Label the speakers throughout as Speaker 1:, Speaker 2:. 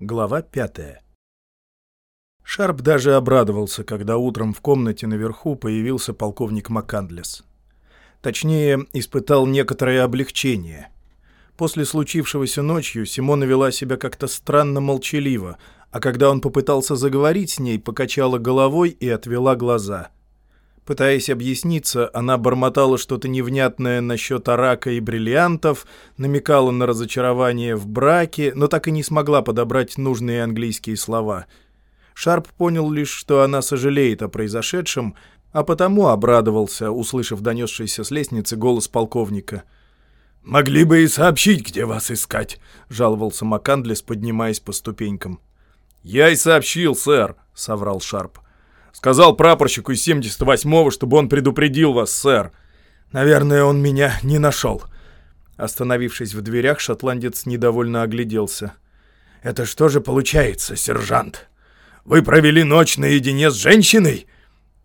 Speaker 1: Глава пятая. Шарп даже обрадовался, когда утром в комнате наверху появился полковник Макандлес. Точнее, испытал некоторое облегчение. После случившегося ночью Симона вела себя как-то странно молчаливо, а когда он попытался заговорить с ней, покачала головой и отвела глаза — Пытаясь объясниться, она бормотала что-то невнятное насчет арака и бриллиантов, намекала на разочарование в браке, но так и не смогла подобрать нужные английские слова. Шарп понял лишь, что она сожалеет о произошедшем, а потому обрадовался, услышав донесшийся с лестницы голос полковника.
Speaker 2: «Могли бы и сообщить, где вас искать», — жаловался Макандлес, поднимаясь по ступенькам.
Speaker 3: «Я и сообщил, сэр», — соврал Шарп. Сказал прапорщику из 78-го, чтобы он предупредил вас, сэр.
Speaker 2: Наверное, он меня не нашел.
Speaker 1: Остановившись в дверях, шотландец недовольно огляделся.
Speaker 2: «Это что же получается, сержант? Вы провели ночь наедине с женщиной?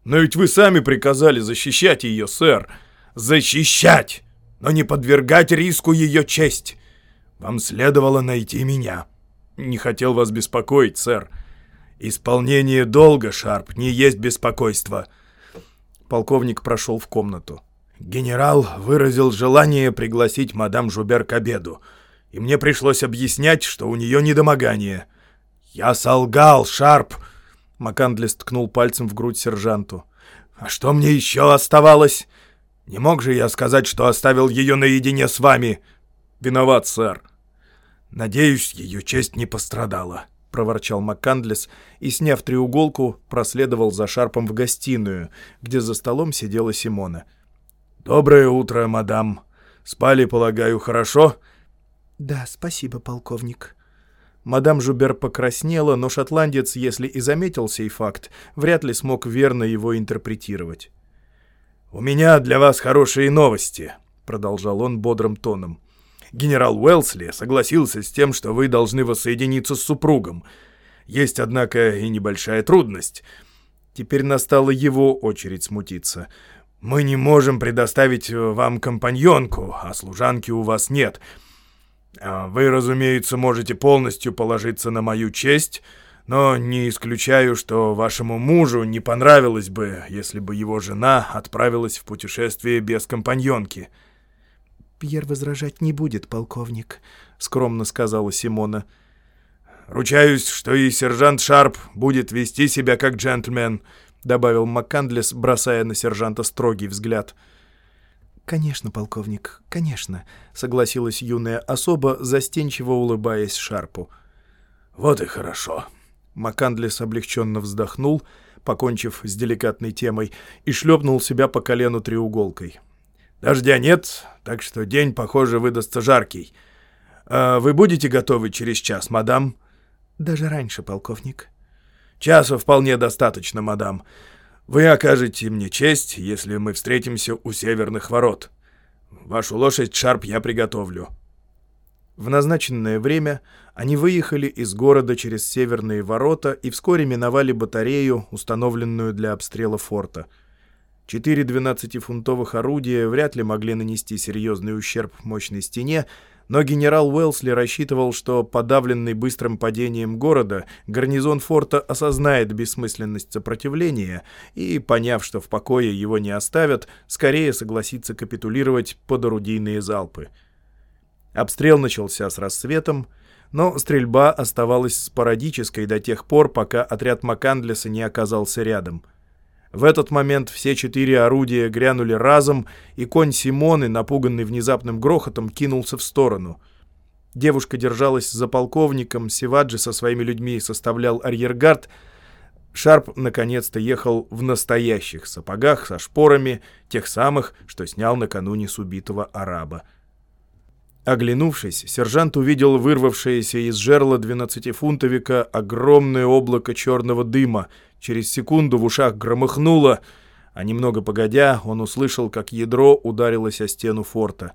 Speaker 3: Но ведь вы сами приказали защищать ее, сэр.
Speaker 2: Защищать, но не подвергать риску ее честь. Вам следовало найти меня».
Speaker 3: «Не хотел вас беспокоить, сэр».
Speaker 2: «Исполнение долга, Шарп, не есть беспокойство».
Speaker 1: Полковник прошел в комнату.
Speaker 2: «Генерал выразил желание пригласить мадам Жубер к обеду, и мне пришлось объяснять, что у нее недомогание. Я солгал, Шарп!» Макандлес ткнул пальцем в грудь сержанту. «А что мне еще оставалось? Не мог же я сказать, что оставил ее наедине с вами?»
Speaker 3: «Виноват, сэр».
Speaker 2: «Надеюсь, ее честь не пострадала»
Speaker 1: проворчал МакКандлес и, сняв треуголку, проследовал за Шарпом в гостиную, где за столом сидела Симона.
Speaker 2: «Доброе утро, мадам. Спали, полагаю, хорошо?»
Speaker 4: «Да, спасибо, полковник».
Speaker 1: Мадам Жубер покраснела, но шотландец, если и заметил сей факт, вряд ли смог верно его интерпретировать.
Speaker 2: «У меня для вас хорошие новости», — продолжал он бодрым тоном генерал Уэлсли согласился с тем, что вы должны воссоединиться с супругом. Есть, однако, и небольшая трудность. Теперь настала его очередь смутиться. Мы не можем предоставить вам компаньонку, а служанки у вас нет. А вы, разумеется, можете полностью положиться на мою честь, но не исключаю, что вашему мужу не понравилось бы, если бы его жена отправилась в путешествие без компаньонки».
Speaker 4: Пьер возражать не будет, полковник», — скромно сказала Симона.
Speaker 2: «Ручаюсь, что и сержант Шарп будет вести себя как джентльмен», — добавил МакКандлес, бросая на сержанта строгий взгляд.
Speaker 4: «Конечно, полковник, конечно», —
Speaker 1: согласилась юная особа, застенчиво улыбаясь Шарпу.
Speaker 2: «Вот и хорошо».
Speaker 1: МакКандлес облегченно вздохнул, покончив с деликатной темой, и шлепнул себя по колену треуголкой.
Speaker 2: Дождя нет, так что день, похоже, выдастся жаркий. А вы будете готовы через час, мадам?
Speaker 4: Даже раньше, полковник.
Speaker 2: Часа вполне достаточно, мадам. Вы окажете мне честь, если мы встретимся у северных ворот. Вашу лошадь Шарп я приготовлю.
Speaker 1: В назначенное время они выехали из города через северные ворота и вскоре миновали батарею, установленную для обстрела форта — Четыре 12-фунтовых орудия вряд ли могли нанести серьезный ущерб мощной стене, но генерал Уэлсли рассчитывал, что, подавленный быстрым падением города, гарнизон форта осознает бессмысленность сопротивления и, поняв, что в покое его не оставят, скорее согласится капитулировать под орудийные залпы. Обстрел начался с рассветом, но стрельба оставалась спорадической до тех пор, пока отряд Макандлеса не оказался рядом — в этот момент все четыре орудия грянули разом, и конь Симоны, напуганный внезапным грохотом, кинулся в сторону. Девушка держалась за полковником, Севаджи со своими людьми составлял арьергард. Шарп наконец-то ехал в настоящих сапогах со шпорами, тех самых, что снял накануне с убитого араба. Оглянувшись, сержант увидел вырвавшееся из жерла двенадцатифунтовика огромное облако черного дыма. Через секунду в ушах громыхнуло, а немного погодя он услышал, как ядро ударилось о стену форта.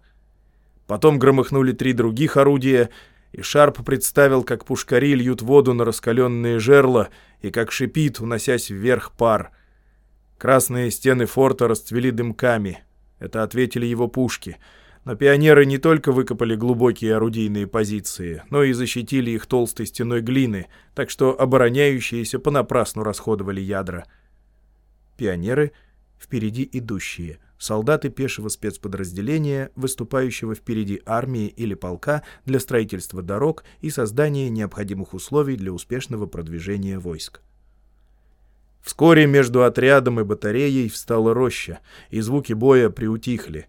Speaker 1: Потом громыхнули три других орудия, и Шарп представил, как пушкари льют воду на раскаленные жерла и как шипит, уносясь вверх пар. Красные стены форта расцвели дымками. Это ответили его пушки — Но пионеры не только выкопали глубокие орудийные позиции, но и защитили их толстой стеной глины, так что обороняющиеся понапрасну расходовали ядра. Пионеры — впереди идущие, солдаты пешего спецподразделения, выступающего впереди армии или полка для строительства дорог и создания необходимых условий для успешного продвижения войск. Вскоре между отрядом и батареей встала роща, и звуки боя приутихли.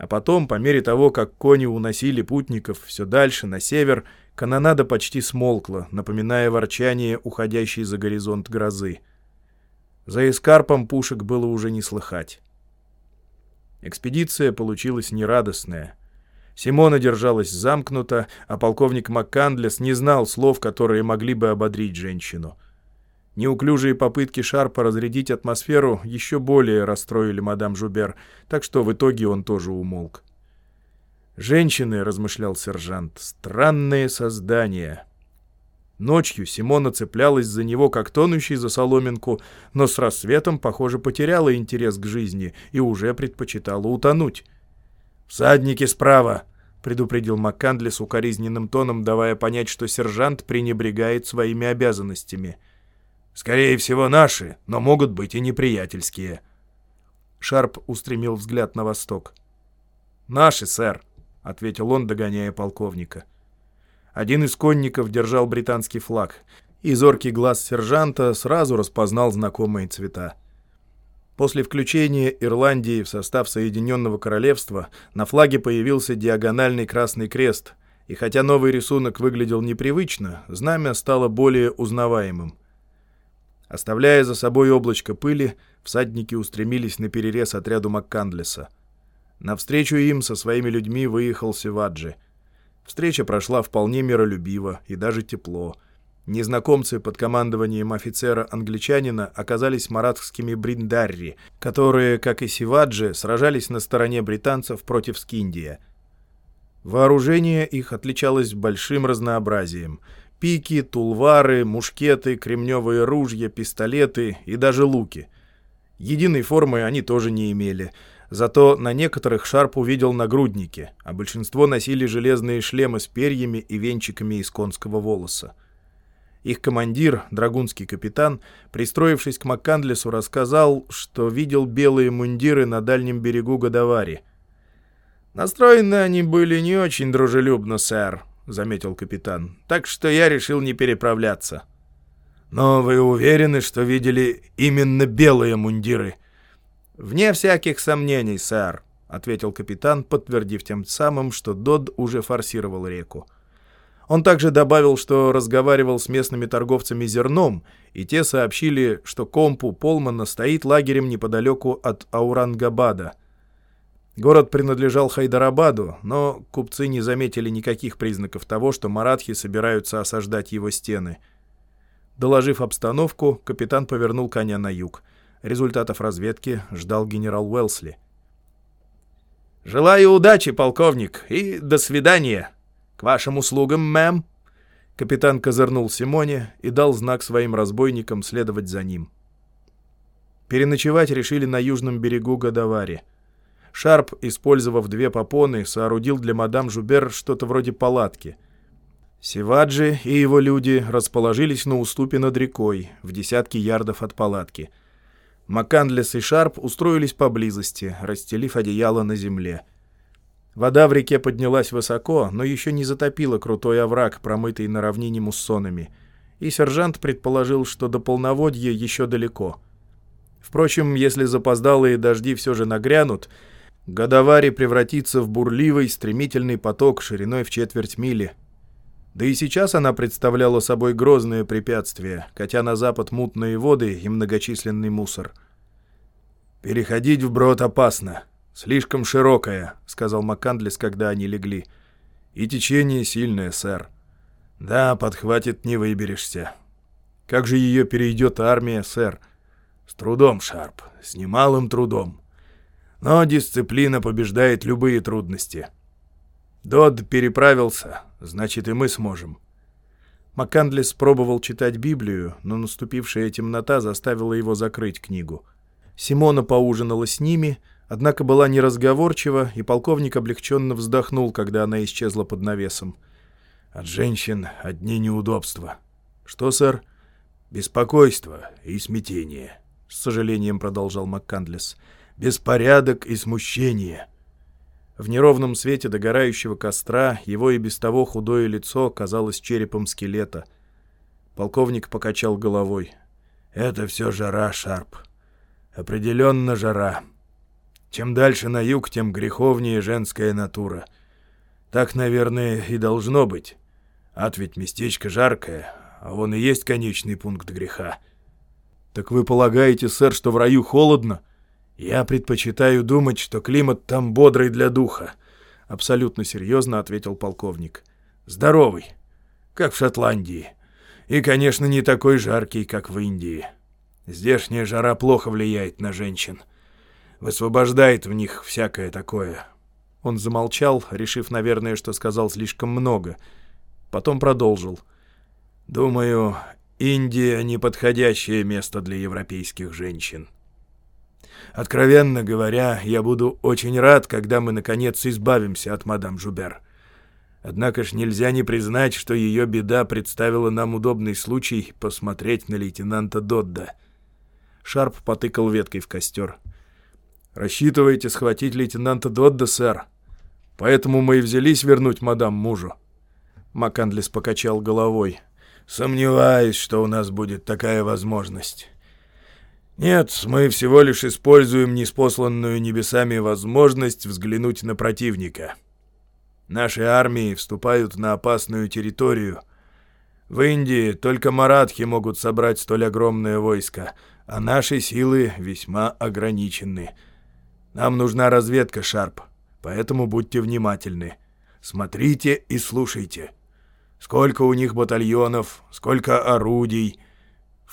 Speaker 1: А потом, по мере того, как кони уносили путников все дальше, на север, канонада почти смолкла, напоминая ворчание уходящей за горизонт грозы. За эскарпом пушек было уже не слыхать. Экспедиция получилась нерадостная. Симона держалась замкнуто, а полковник МакКандлес не знал слов, которые могли бы ободрить женщину — Неуклюжие попытки Шарпа разрядить атмосферу еще более расстроили мадам Жубер, так что в итоге он тоже умолк. «Женщины», — размышлял сержант, — «странные создания». Ночью Симона цеплялась за него, как тонущий за соломинку, но с рассветом, похоже, потеряла интерес к жизни и уже предпочитала утонуть. «Всадники справа!» — предупредил МакКандли с укоризненным тоном, давая понять, что сержант пренебрегает своими обязанностями — Скорее всего, наши, но могут быть и неприятельские. Шарп устремил взгляд на восток. «Наши, сэр», — ответил он, догоняя полковника. Один из конников держал британский флаг, и зоркий глаз сержанта сразу распознал знакомые цвета. После включения Ирландии в состав Соединенного Королевства на флаге появился диагональный красный крест, и хотя новый рисунок выглядел непривычно, знамя стало более узнаваемым. Оставляя за собой облачко пыли, всадники устремились на перерез отряду Маккандлеса. Навстречу им со своими людьми выехал Севаджи. Встреча прошла вполне миролюбиво и даже тепло. Незнакомцы под командованием офицера-англичанина оказались маратскими бриндарри, которые, как и Севаджи, сражались на стороне британцев против Скиндия. Вооружение их отличалось большим разнообразием — Пики, тулвары, мушкеты, кремневые ружья, пистолеты и даже луки. Единой формы они тоже не имели. Зато на некоторых Шарп увидел нагрудники, а большинство носили железные шлемы с перьями и венчиками из конского волоса. Их командир, драгунский капитан, пристроившись к Маккандлесу, рассказал, что видел белые мундиры на дальнем берегу Годовари. «Настроены они были не очень дружелюбно, сэр», — заметил капитан. «Так что я решил не переправляться». «Но вы уверены, что видели именно белые мундиры?» «Вне всяких сомнений, сэр», — ответил капитан, подтвердив тем самым, что Дод уже форсировал реку. Он также добавил, что разговаривал с местными торговцами зерном, и те сообщили, что компу Полмана стоит лагерем неподалеку от Аурангабада — Город принадлежал Хайдарабаду, но купцы не заметили никаких признаков того, что маратхи собираются осаждать его стены. Доложив обстановку, капитан повернул коня на юг. Результатов разведки ждал генерал Уэлсли. «Желаю удачи, полковник, и до свидания. К вашим услугам, мэм!» Капитан козырнул Симоне и дал знак своим разбойникам следовать за ним. Переночевать решили на южном берегу Годовари — Шарп, использовав две попоны, соорудил для мадам Жубер что-то вроде палатки. Севаджи и его люди расположились на уступе над рекой, в десятки ярдов от палатки. Маккандлес и Шарп устроились поблизости, расстелив одеяло на земле. Вода в реке поднялась высоко, но еще не затопила крутой овраг, промытый на равнине муссонами, и сержант предположил, что до полноводья еще далеко. Впрочем, если запоздалые дожди все же нагрянут — Годовари превратится в бурливый, стремительный поток шириной в четверть мили. Да и сейчас она представляла собой грозное препятствие, катя на запад мутные воды и многочисленный мусор. «Переходить вброд опасно. Слишком широкая», — сказал Маккандлес, когда они легли. «И течение сильное, сэр. Да, подхватит, не выберешься. Как же ее перейдет армия, сэр? С трудом, Шарп, с немалым трудом. Но дисциплина побеждает любые трудности. Дод переправился, значит и мы сможем. Маккандлес пробовал читать Библию, но наступившая темнота заставила его закрыть книгу. Симона поужинала с ними, Однако была неразговорчива, и полковник облегченно вздохнул, когда она исчезла под навесом.
Speaker 2: «От женщин одни неудобства».
Speaker 1: «Что, сэр?»
Speaker 2: «Беспокойство и смятение», —
Speaker 1: с сожалением продолжал МакКандлес.
Speaker 2: «Беспорядок и смущение».
Speaker 1: В неровном свете догорающего костра его и без того худое лицо казалось черепом скелета. Полковник покачал головой.
Speaker 2: «Это все жара, Шарп. Определенно жара. Чем дальше на юг, тем греховнее женская натура. Так, наверное, и должно быть. Ад ведь местечко жаркое, а он и есть конечный пункт греха.
Speaker 1: Так вы полагаете, сэр, что в раю холодно?
Speaker 2: Я предпочитаю думать, что климат там бодрый для духа.
Speaker 1: Абсолютно серьезно ответил полковник.
Speaker 2: Здоровый, как в Шотландии. И, конечно, не такой жаркий, как в Индии. Здешняя жара плохо влияет на женщин высвобождает в них всякое такое».
Speaker 1: Он замолчал, решив, наверное, что сказал слишком много. Потом продолжил.
Speaker 2: «Думаю, Индия — неподходящее место для европейских женщин. Откровенно говоря, я буду очень рад, когда мы, наконец, избавимся от мадам Жубер. Однако ж нельзя не признать, что ее беда представила нам удобный случай посмотреть на лейтенанта Додда».
Speaker 1: Шарп потыкал веткой в костер. Рассчитываете схватить лейтенанта Додда, сэр? Поэтому мы и взялись вернуть мадам мужу».
Speaker 2: Макандлис покачал головой. «Сомневаюсь, что у нас будет такая возможность. Нет, мы всего лишь используем неспосланную небесами возможность взглянуть на противника. Наши армии вступают на опасную территорию. В Индии только маратхи могут собрать столь огромное войско, а наши силы весьма ограничены». Нам нужна разведка, Шарп, поэтому будьте внимательны. Смотрите и слушайте. Сколько у них батальонов, сколько орудий,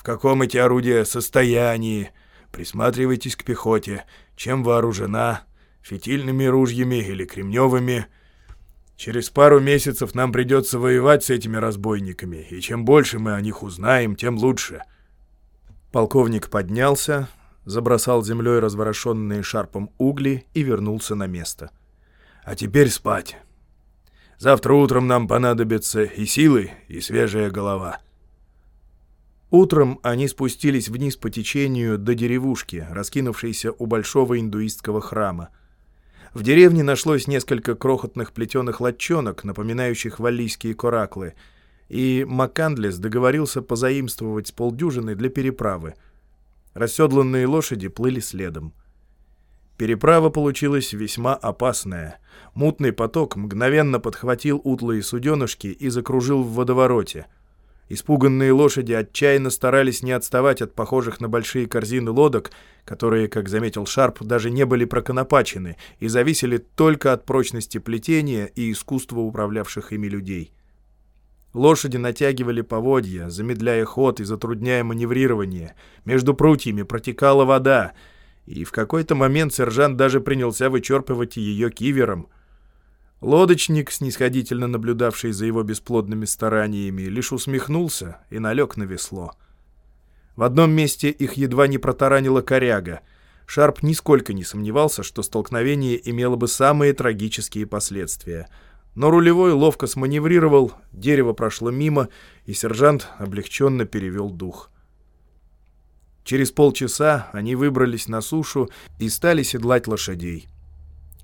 Speaker 2: каком эти орудия состоянии. Присматривайтесь к пехоте, чем вооружена, фитильными ружьями или кремневыми. Через пару месяцев нам придется воевать с этими разбойниками, и чем больше мы о них узнаем, тем лучше».
Speaker 1: Полковник поднялся, забросал землей разворошенные шарпом угли и вернулся на место.
Speaker 2: «А теперь спать. Завтра утром нам понадобятся и силы, и свежая голова».
Speaker 1: Утром они спустились вниз по течению до деревушки, раскинувшейся у большого индуистского храма. В деревне нашлось несколько крохотных плетеных латчонок, напоминающих валлийские кораклы, и Маккандлес договорился позаимствовать с полдюжины для переправы — Расседланные лошади плыли следом. Переправа получилась весьма опасная. Мутный поток мгновенно подхватил утлые суденышки и закружил в водовороте. Испуганные лошади отчаянно старались не отставать от похожих на большие корзины лодок, которые, как заметил Шарп, даже не были проконопачены и зависели только от прочности плетения и искусства управлявших ими людей. Лошади натягивали поводья, замедляя ход и затрудняя маневрирование. Между прутьями протекала вода, и в какой-то момент сержант даже принялся вычерпывать ее кивером. Лодочник, снисходительно наблюдавший за его бесплодными стараниями, лишь усмехнулся и налег на весло. В одном месте их едва не протаранила коряга. Шарп нисколько не сомневался, что столкновение имело бы самые трагические последствия — но рулевой ловко сманеврировал, дерево прошло мимо, и сержант облегченно перевел дух. Через полчаса они выбрались на сушу и стали седлать лошадей.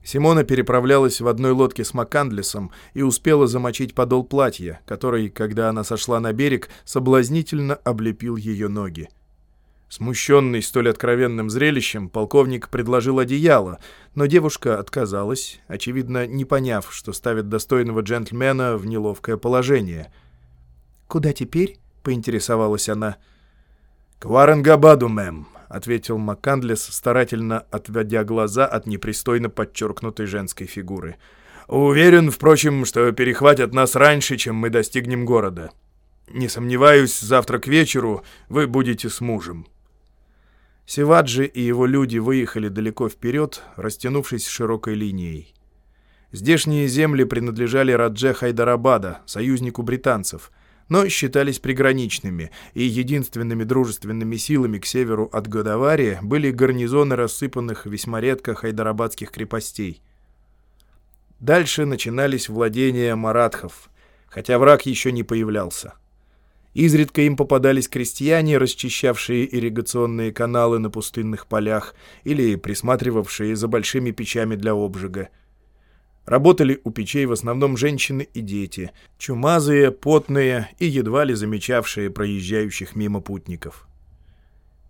Speaker 1: Симона переправлялась в одной лодке с Макандлесом и успела замочить подол платья, который, когда она сошла на берег, соблазнительно облепил ее ноги. Смущенный столь откровенным зрелищем, полковник предложил одеяло, но девушка отказалась, очевидно, не поняв, что ставит достойного джентльмена в неловкое положение. «Куда теперь?» — поинтересовалась она.
Speaker 2: «К Варенгабаду, мэм», — ответил МакКандлес, старательно отводя глаза от непристойно подчеркнутой женской фигуры. «Уверен, впрочем, что перехватят нас раньше, чем мы достигнем города. Не сомневаюсь, завтра к вечеру вы будете с мужем».
Speaker 1: Севаджи и его люди выехали далеко вперед, растянувшись широкой линией. Здешние земли принадлежали Радже Хайдарабада, союзнику британцев, но считались приграничными, и единственными дружественными силами к северу от Годоварии были гарнизоны рассыпанных весьма редко хайдарабадских крепостей. Дальше начинались владения маратхов, хотя враг еще не появлялся. Изредка им попадались крестьяне, расчищавшие ирригационные каналы на пустынных полях или присматривавшие за большими печами для обжига. Работали у печей в основном женщины и дети, чумазые, потные и едва ли замечавшие проезжающих мимо путников.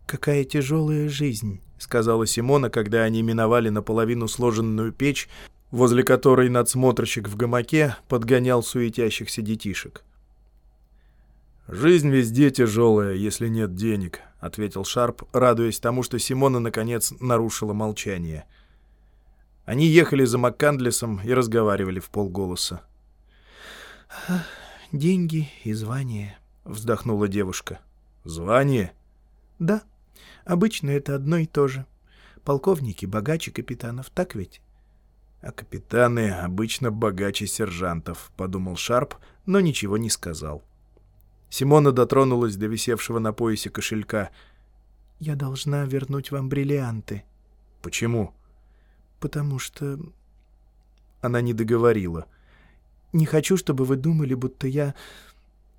Speaker 4: «Какая тяжелая жизнь», — сказала Симона, когда они миновали наполовину сложенную печь, возле которой надсмотрщик в гамаке подгонял суетящихся детишек.
Speaker 1: «Жизнь везде тяжелая, если нет денег», — ответил Шарп, радуясь тому, что Симона, наконец, нарушила молчание. Они ехали за Маккандлесом и разговаривали в полголоса.
Speaker 4: «Деньги и звание», — вздохнула девушка.
Speaker 1: «Звание?»
Speaker 4: «Да. Обычно это одно и то же. Полковники богаче капитанов, так ведь?»
Speaker 1: «А капитаны обычно богаче сержантов», — подумал Шарп, но ничего не сказал. Симона дотронулась до висевшего на поясе кошелька.
Speaker 4: «Я должна вернуть вам бриллианты».
Speaker 1: «Почему?»
Speaker 4: «Потому что...»
Speaker 1: Она не договорила.
Speaker 4: «Не хочу, чтобы вы думали, будто я...»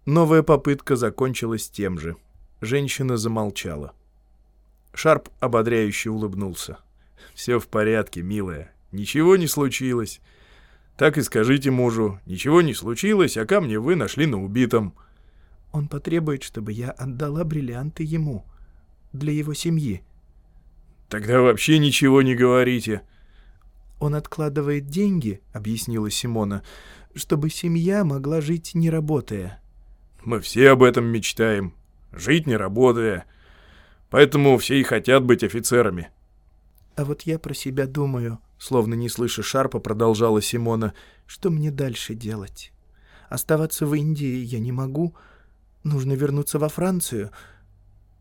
Speaker 1: Новая попытка закончилась тем же. Женщина замолчала. Шарп ободряюще улыбнулся. «Все в порядке, милая. Ничего не случилось. Так и скажите мужу. Ничего не случилось, а камни вы нашли на убитом».
Speaker 4: Он потребует, чтобы я отдала бриллианты ему, для его семьи.
Speaker 1: Тогда вообще ничего не говорите.
Speaker 4: Он откладывает деньги, объяснила Симона, чтобы семья могла жить не работая.
Speaker 1: Мы все об этом мечтаем. Жить не работая. Поэтому все и хотят быть офицерами.
Speaker 4: А вот я про себя думаю, словно не слыша Шарпа, продолжала Симона, что мне дальше делать? Оставаться в Индии я не могу, — Нужно вернуться во Францию.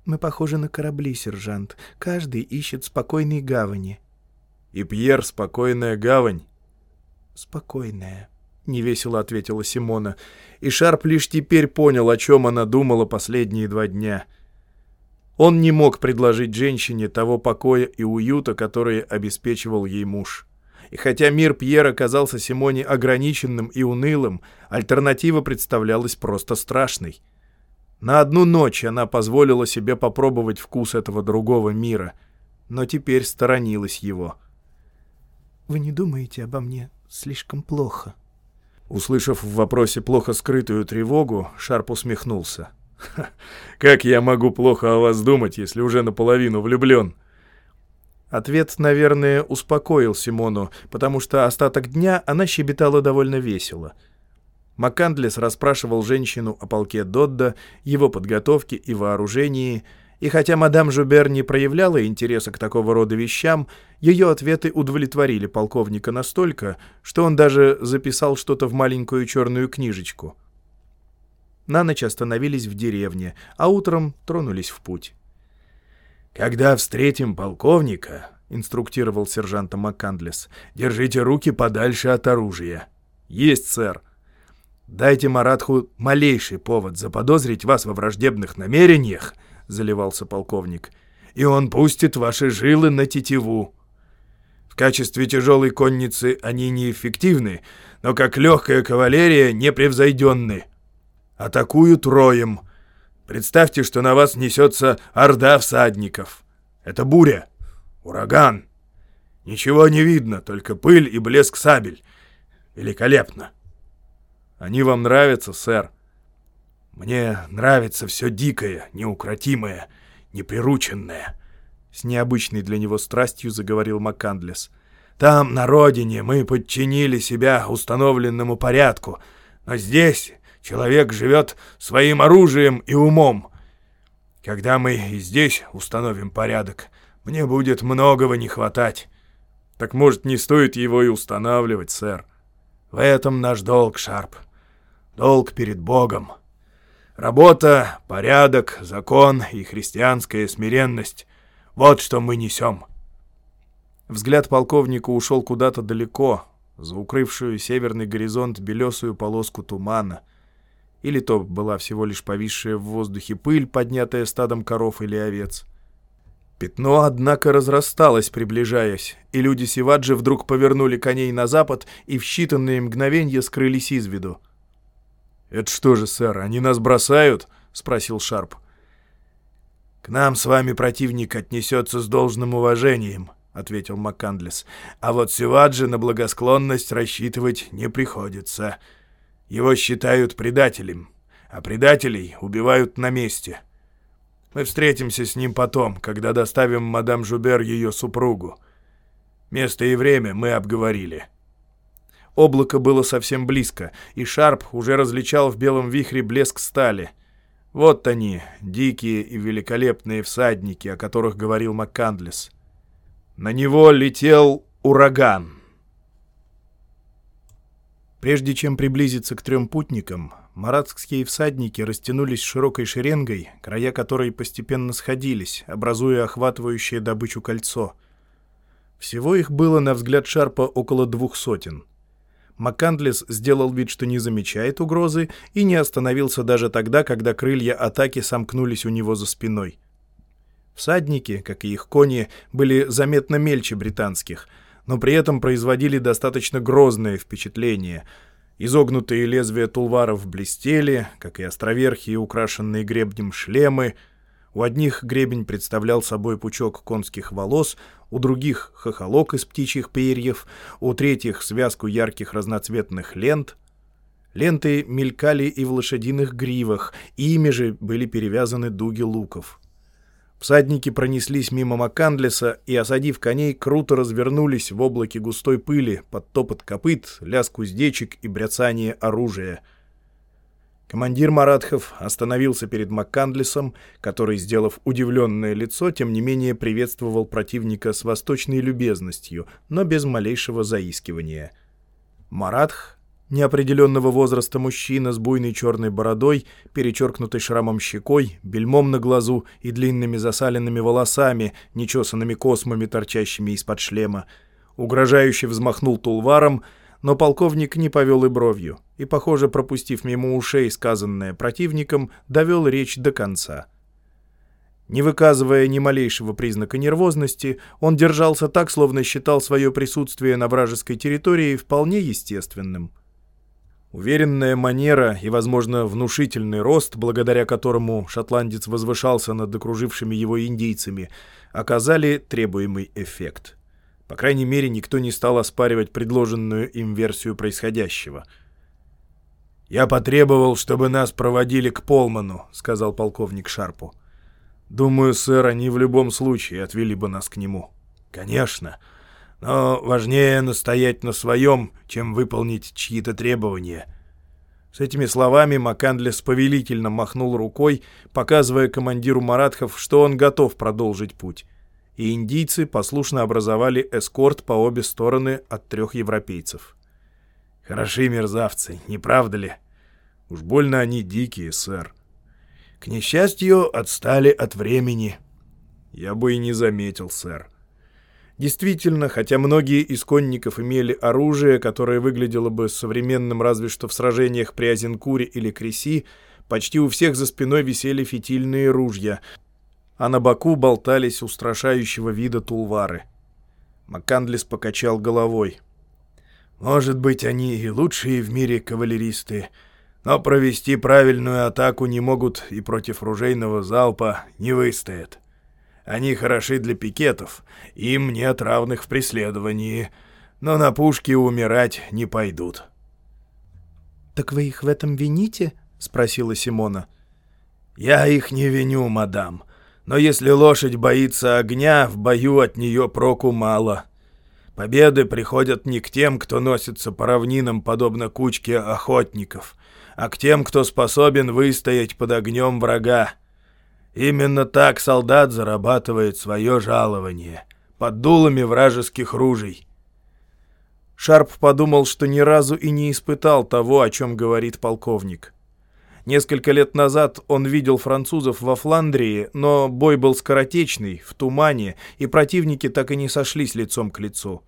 Speaker 4: Мы похожи на корабли, сержант. Каждый ищет спокойной гавани.
Speaker 1: И Пьер — спокойная гавань?
Speaker 4: Спокойная, —
Speaker 1: невесело ответила Симона. И Шарп лишь теперь понял, о чем она думала последние два дня. Он не мог предложить женщине того покоя и уюта, которые обеспечивал ей муж. И хотя мир Пьера казался Симоне ограниченным и унылым, альтернатива представлялась просто страшной — на одну ночь она позволила себе попробовать вкус этого другого мира, но теперь сторонилась его.
Speaker 4: «Вы не думаете обо мне слишком плохо?»
Speaker 1: Услышав в вопросе плохо скрытую тревогу, Шарп усмехнулся. «Как я могу плохо о вас думать, если уже наполовину влюблен?» Ответ, наверное, успокоил Симону, потому что остаток дня она щебетала довольно весело — Маккандлес расспрашивал женщину о полке Додда, его подготовке и вооружении, и хотя мадам Жубер не проявляла интереса к такого рода вещам, ее ответы удовлетворили полковника настолько, что он даже записал что-то в маленькую черную книжечку. На ночь остановились в деревне, а утром тронулись в путь. «Когда встретим полковника», — инструктировал сержанта Маккандлес, — «держите руки подальше от оружия». «Есть, сэр», «Дайте Маратху малейший повод заподозрить вас во враждебных намерениях», — заливался полковник, «и он пустит ваши жилы на тетиву. В качестве тяжелой конницы они неэффективны, но как легкая кавалерия непревзойденны. Атакуют роем. Представьте, что на вас несется орда всадников. Это буря, ураган. Ничего не видно, только пыль и блеск сабель. Великолепно!» Они вам нравятся, сэр?» «Мне нравится все дикое, неукротимое, неприрученное», — с необычной для него страстью заговорил Маккандлес. «Там, на родине, мы подчинили себя установленному порядку, но здесь человек живет своим оружием и умом. Когда мы и здесь установим порядок, мне будет многого не хватать». «Так, может, не стоит его и устанавливать, сэр?» «В этом наш долг, Шарп долг перед Богом. Работа, порядок, закон и христианская смиренность — вот что мы несем. Взгляд полковника ушел куда-то далеко, за укрывшую северный горизонт белесую полоску тумана. или то была всего лишь повисшая в воздухе пыль, поднятая стадом коров или овец. Пятно, однако, разрасталось, приближаясь, и люди Сиваджи вдруг повернули коней на запад и в считанные мгновенья скрылись из виду.
Speaker 2: «Это что же, сэр, они нас бросают?» — спросил Шарп.
Speaker 1: «К нам с вами противник отнесется с должным уважением», — ответил МакКандлес. «А вот Сиваджи на благосклонность рассчитывать не приходится. Его считают предателем, а предателей убивают на месте». Мы встретимся с ним потом, когда доставим мадам Жубер ее супругу. Место и время мы обговорили».
Speaker 4: Облако было совсем близко, и Шарп уже различал в белом вихре блеск стали. Вот они, дикие и великолепные всадники, о которых говорил МакКандлес. На него летел ураган. Прежде чем приблизиться к трем путникам, маратские всадники растянулись широкой шеренгой, края которой постепенно сходились, образуя охватывающее добычу кольцо. Всего их было, на взгляд Шарпа, около двух сотен. Маккандлес сделал вид, что не замечает угрозы, и не остановился даже тогда, когда крылья атаки сомкнулись у него за спиной. Всадники, как и их кони, были заметно мельче британских — но при этом производили достаточно грозное впечатление. Изогнутые лезвия тулваров блестели, как и островерхие, украшенные гребнем шлемы. У одних гребень представлял собой пучок конских волос, у других — хохолок из птичьих перьев, у третьих — связку ярких разноцветных лент — Ленты мелькали и в лошадиных гривах, ими же были перевязаны дуги луков. Всадники пронеслись мимо Макандлеса и, осадив коней, круто развернулись в облаке густой пыли под топот копыт, лязг уздечек и бряцание оружия. Командир Маратхов остановился перед Маккандлесом, который, сделав удивленное лицо, тем не менее приветствовал противника с восточной любезностью, но без малейшего заискивания. Маратх неопределенного возраста мужчина с буйной черной бородой, перечеркнутой шрамом щекой, бельмом на глазу и длинными засаленными волосами, нечесанными космами, торчащими из-под шлема. Угрожающе взмахнул тулваром, но полковник не повел и бровью, и, похоже, пропустив мимо ушей сказанное противником, довел речь до конца. Не выказывая ни малейшего признака нервозности, он держался так, словно считал свое присутствие на вражеской территории вполне естественным — Уверенная манера и, возможно, внушительный рост, благодаря которому шотландец возвышался над окружившими его индейцами, оказали требуемый эффект. По крайней мере, никто не стал оспаривать предложенную им версию происходящего. «Я потребовал, чтобы нас проводили к Полману», — сказал полковник Шарпу. «Думаю, сэр, они в любом случае отвели бы нас к нему». «Конечно. Но важнее настоять на своем, чем выполнить чьи-то требования. С этими словами Макандлес повелительно махнул рукой, показывая командиру Маратхов, что он готов продолжить путь. И индийцы послушно образовали эскорт по обе стороны от трех европейцев. «Хороши мерзавцы, не правда ли? Уж больно они дикие, сэр. К несчастью, отстали от времени». «Я бы и не заметил, сэр. Действительно, хотя многие из конников имели оружие, которое выглядело бы современным разве что в сражениях при Азенкуре или Креси, почти у всех за спиной висели фитильные ружья, а на боку болтались устрашающего вида тулвары. Маккандлис покачал головой. «Может быть, они и лучшие в мире кавалеристы, но провести правильную атаку не могут и против ружейного залпа не выстоят». Они хороши для пикетов, им нет равных в преследовании, но на пушке умирать не пойдут». «Так вы их в этом вините?» — спросила Симона.
Speaker 1: «Я их не виню, мадам, но если лошадь боится огня, в бою от нее проку мало. Победы приходят не к тем, кто носится по равнинам, подобно кучке охотников, а к тем, кто способен выстоять под огнем врага. Именно так солдат зарабатывает свое жалование, под дулами вражеских ружей.
Speaker 4: Шарп подумал, что ни разу и не испытал того, о чем говорит полковник. Несколько лет назад он видел французов во Фландрии, но бой был скоротечный, в тумане, и противники так и не сошлись лицом к лицу.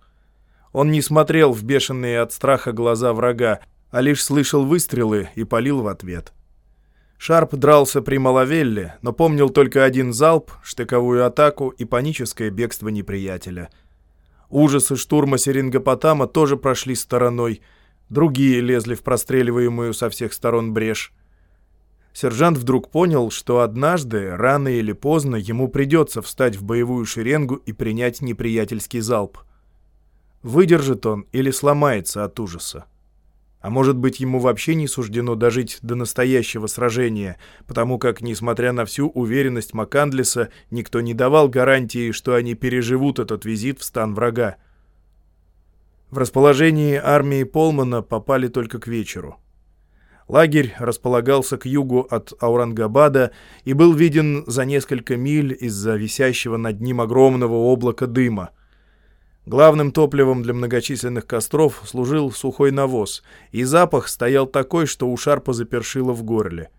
Speaker 4: Он не смотрел в бешеные от страха глаза врага, а лишь слышал выстрелы и палил в ответ.
Speaker 1: Шарп дрался при Малавелле, но помнил только один залп, штыковую атаку и паническое бегство неприятеля. Ужасы штурма Серингопотама тоже прошли стороной, другие лезли в простреливаемую со всех сторон брешь. Сержант вдруг понял, что однажды, рано или поздно, ему придется встать в боевую шеренгу и принять неприятельский залп. Выдержит он или сломается от ужаса. А может быть, ему вообще не суждено дожить до настоящего сражения, потому как, несмотря на всю уверенность Макандлиса, никто не давал гарантии, что они переживут этот визит в стан врага. В расположении армии Полмана попали только к вечеру. Лагерь располагался к югу от Аурангабада и был виден за несколько миль из-за висящего над ним огромного облака дыма — Главным топливом для многочисленных костров служил сухой навоз, и запах стоял такой, что у Шарпа запершило в горле.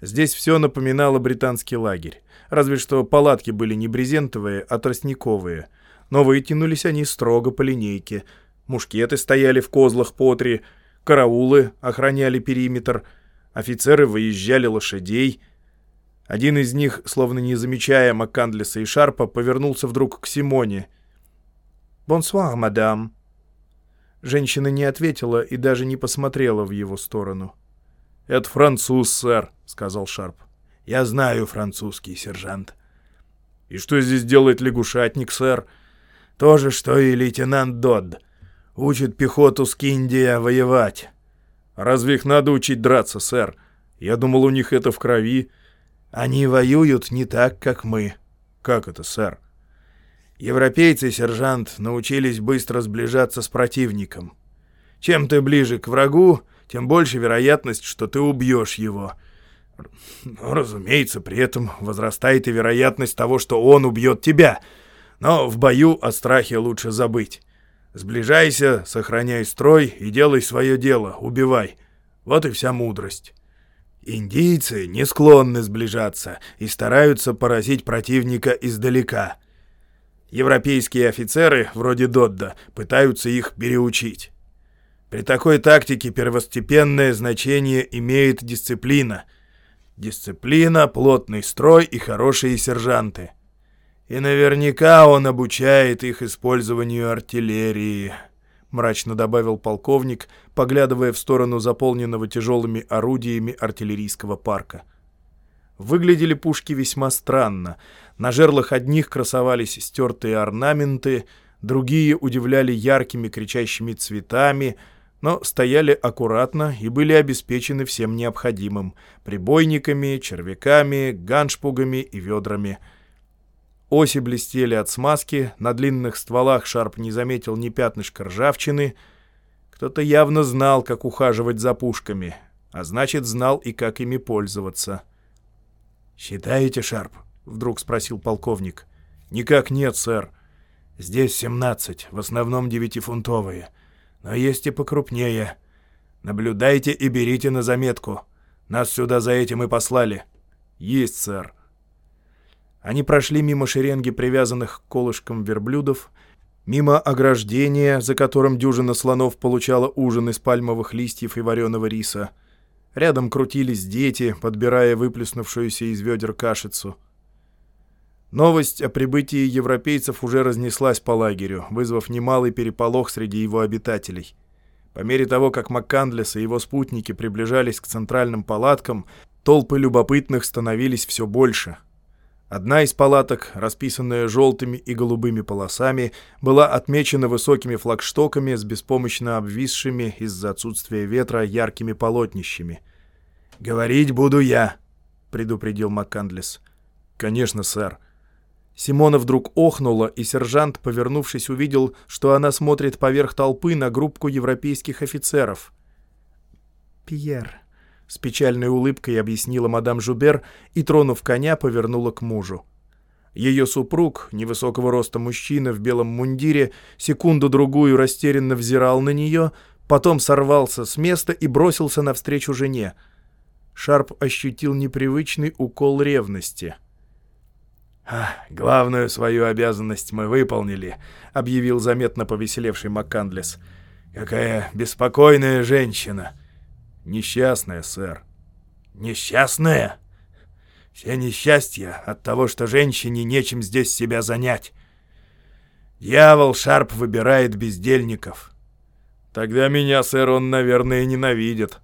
Speaker 1: Здесь все напоминало британский лагерь, разве что палатки были не брезентовые, а тростниковые. Но вытянулись они строго по линейке. Мушкеты стояли в козлах по три, караулы охраняли периметр, офицеры выезжали лошадей. Один из них, словно не замечая Маккандлиса и Шарпа, повернулся вдруг к Симоне — «Бонсуар, мадам». Женщина не ответила и даже не посмотрела в его сторону.
Speaker 3: «Это француз, сэр», — сказал Шарп.
Speaker 2: «Я знаю французский, сержант».
Speaker 3: «И что здесь делает лягушатник, сэр?»
Speaker 2: «То же, что и лейтенант Додд. Учит пехоту с воевать».
Speaker 3: «Разве их надо учить драться, сэр? Я думал, у них это в крови».
Speaker 2: «Они воюют не так, как мы».
Speaker 3: «Как это, сэр?»
Speaker 2: Европейцы, сержант, научились быстро сближаться с противником. Чем ты ближе к врагу, тем больше вероятность, что ты убьешь его. Но, разумеется, при этом возрастает и вероятность того, что он убьет тебя. Но в бою о страхе лучше забыть. Сближайся, сохраняй строй и делай свое дело, убивай. Вот и вся мудрость. Индийцы не склонны сближаться и стараются поразить противника издалека — Европейские офицеры, вроде Додда, пытаются их переучить. При такой тактике первостепенное значение имеет дисциплина. Дисциплина, плотный строй и хорошие сержанты. И наверняка он обучает их использованию артиллерии, мрачно добавил полковник, поглядывая в сторону заполненного тяжелыми орудиями артиллерийского парка. Выглядели пушки весьма странно. На жерлах одних красовались стертые орнаменты, другие удивляли яркими кричащими цветами, но стояли аккуратно и были обеспечены всем необходимым — прибойниками, червяками, ганшпугами и ведрами. Оси блестели от смазки, на длинных стволах Шарп не заметил ни пятнышка ржавчины. Кто-то явно знал, как ухаживать за пушками, а значит, знал и как ими пользоваться. «Считаете, Шарп?» — вдруг спросил полковник. «Никак нет, сэр. Здесь семнадцать, в основном девятифунтовые. Но есть и покрупнее. Наблюдайте и берите на заметку. Нас сюда за этим и послали». «Есть, сэр». Они прошли мимо шеренги привязанных к колышкам верблюдов, мимо ограждения, за которым дюжина слонов получала ужин из пальмовых листьев и вареного риса — Рядом крутились дети, подбирая выплеснувшуюся из ведер кашицу. Новость о прибытии европейцев уже разнеслась по лагерю, вызвав немалый переполох среди его обитателей. По мере того, как Маккандлес и его спутники приближались к центральным палаткам, толпы любопытных становились все больше — Одна из палаток, расписанная желтыми и голубыми полосами, была отмечена высокими флагштоками с беспомощно обвисшими из-за отсутствия ветра яркими полотнищами. «Говорить буду я», — предупредил МакКандлес. «Конечно, сэр». Симона вдруг охнула, и сержант, повернувшись, увидел, что она смотрит поверх толпы на группку европейских офицеров. «Пьер», с печальной улыбкой объяснила мадам Жубер и, тронув коня, повернула к мужу. Ее супруг, невысокого роста мужчина в белом мундире, секунду-другую растерянно взирал на нее, потом сорвался с места и бросился навстречу жене. Шарп ощутил непривычный укол ревности. «А, главную свою обязанность мы выполнили», — объявил заметно повеселевший МакКандлес. «Какая беспокойная женщина!» «Несчастная, сэр». Несчастная? Все несчастья от того, что женщине нечем здесь себя занять. Дьявол Шарп выбирает бездельников.
Speaker 3: Тогда меня, сэр, он, наверное, ненавидит.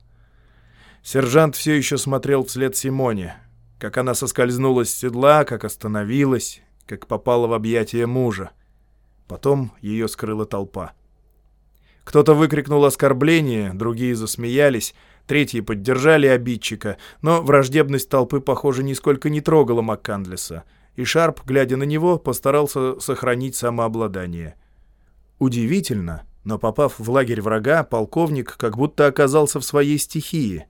Speaker 1: Сержант все еще смотрел вслед Симоне, как она соскользнула с седла, как остановилась, как попала в объятия мужа. Потом ее скрыла толпа. Кто-то выкрикнул оскорбление, другие засмеялись, третьи поддержали обидчика, но враждебность толпы, похоже, нисколько не трогала МакКандлеса, и Шарп, глядя на него, постарался сохранить самообладание. Удивительно, но попав в лагерь врага, полковник как будто оказался в своей стихии.